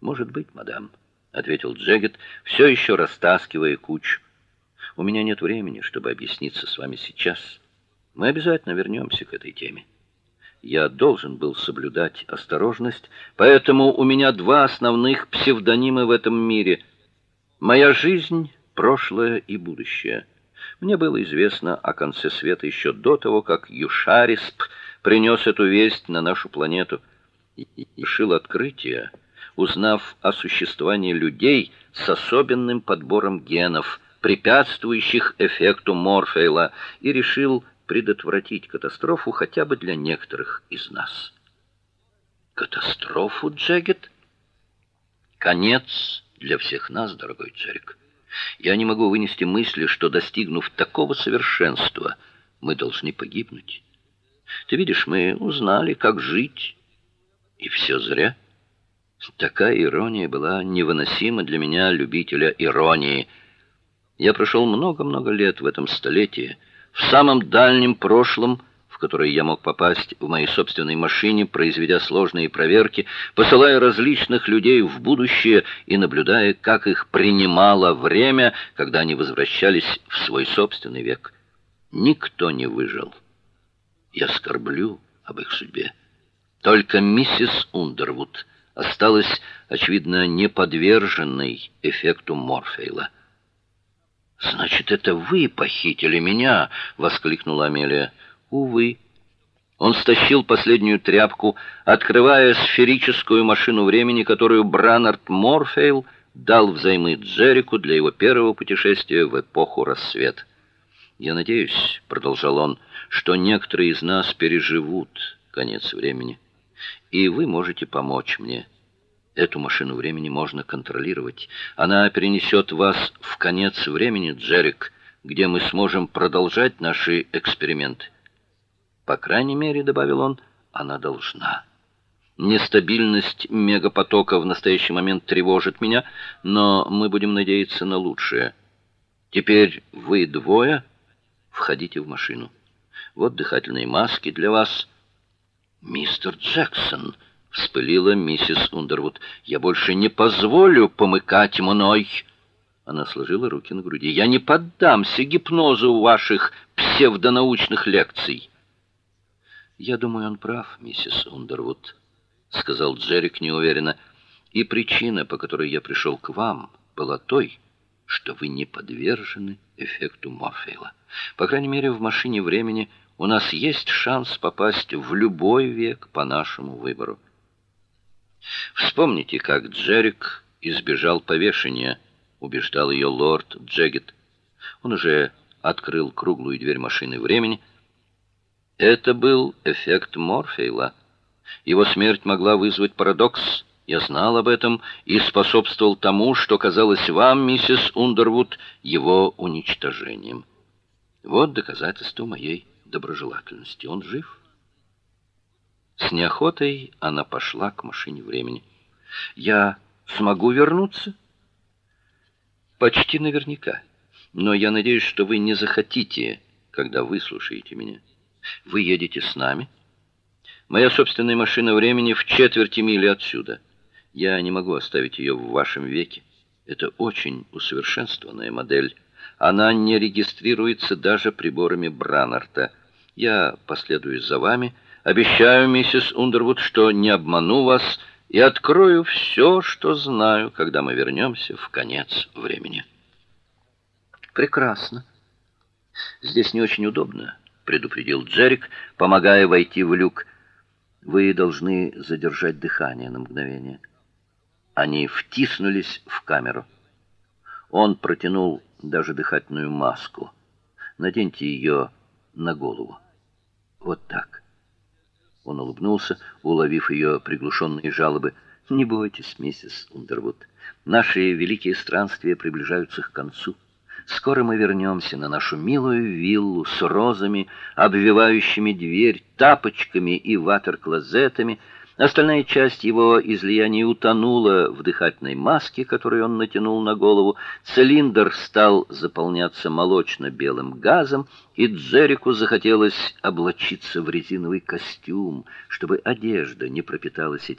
Может быть, мадам, ответил Джегет, все еще растаскивая кучу. У меня нет времени, чтобы объясниться с вами сейчас. Мы обязательно вернемся к этой теме. Я должен был соблюдать осторожность, поэтому у меня два основных псевдонима в этом мире. Моя жизнь, прошлое и будущее. Мне было известно о конце света еще до того, как Юшарисп принес эту весть на нашу планету и решил открытие, узнав о существовании людей с особенным подбором генов, препятствующих эффекту Морфея, и решил предотвратить катастрофу хотя бы для некоторых из нас. Катастрофу, Джегет? Конец для всех нас, дорогой Джерик. Я не могу вынести мысли, что достигнув такого совершенства, мы должны погибнуть. Ты видишь, мы узнали, как жить, и все зря. Такая ирония была невыносима для меня, любителя иронии. Я прошел много-много лет в этом столетии, в самом дальнем прошлом, в которое я мог попасть в моей собственной машине, произведя сложные проверки, посылая различных людей в будущее и наблюдая, как их принимало время, когда они возвращались в свой собственный век. Никто не выжил. Я скорблю об их судьбе. Только миссис Ундервуд осталась, очевидно, неподверженной эффекту Морфея. Значит, это вы похитили меня, воскликнула Амелия. Увы. Он стащил последнюю тряпку, открывая сферическую машину времени, которую Бранард Морфейл дал взаймы Джеррику для его первого путешествия в эпоху рассвета. Я надеюсь, продолжал он, что некоторые из нас переживут конец времени, и вы можете помочь мне. Эту машину времени можно контролировать. Она перенесет вас в конец времени, Джерик, где мы сможем продолжать наши эксперименты. По крайней мере, добавил он, она должна. Нестабильность мегапотока в настоящий момент тревожит меня, но мы будем надеяться на лучшее. Теперь вы двое входите в машину. Вот дыхательные маски для вас. Мистер Джексон, вспылила миссис Ундервуд. Я больше не позволю помыкать мной. Она сложила руки на груди. Я не поддамся гипнозу ваших псевдонаучных лекций. Я думаю, он прав, миссис Ундервуд, сказал Джерик неуверенно. И причина, по которой я пришел к вам, была той, что вы не подвержены эффекту Морфея. По крайней мере, в машине времени у нас есть шанс попасть в любой век по нашему выбору. Вспомните, как Джерик избежал повешения, убеждал ее лорд Джегет. Он уже открыл круглую дверь машины времени. Это был эффект Морфея. Его смерть могла вызвать парадокс. Я знал об этом и способствовал тому, что казалось вам, миссис Ундервуд, его уничтожением. Вот доказательство моей доброжелательности. Он жив. С неохотой она пошла к машине времени. Я смогу вернуться? Почти наверняка. Но я надеюсь, что вы не захотите, когда выслушаете меня. Вы едете с нами? Моя собственная машина времени в четверти мили отсюда. Я не могу оставить ее в вашем веке. Это очень усовершенствованная модель. Она не регистрируется даже приборами Бранарта. Я последую за вами, обещаю, миссис Ундервуд, что не обману вас и открою все, что знаю, когда мы вернемся в конец времени. Прекрасно. Здесь не очень удобно, предупредил Джерик, помогая войти в люк. Вы должны задержать дыхание на мгновение. Они втиснулись в камеру. Он протянул даже дыхательную маску. Наденьте ее на голову. Вот так. Он улыбнулся, уловив ее приглушенные жалобы. Не бойтесь, миссис Ундервуд. Наши великие странствия приближаются к концу. Скоро мы вернемся на нашу милую виллу с розами, обвивающими дверь, тапочками и ватер-клозетами, Остальная часть его излияния утонула в дыхательной маске, которую он натянул на голову. Цилиндр стал заполняться молочно-белым газом, и Джеррику захотелось облачиться в резиновый костюм, чтобы одежда не пропиталась этим